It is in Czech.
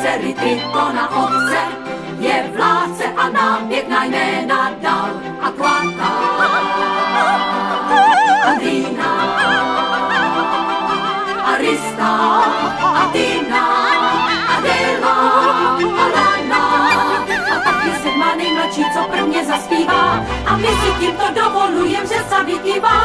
dcery Tritona otce, je vládce a nám pěkná jména dal a kvata. Andrína, Arista, Atina, Adela, Alana. A pak je sedma nejmladší, co prvně zaspívá. A my si tímto dovolujem, že se vykývá.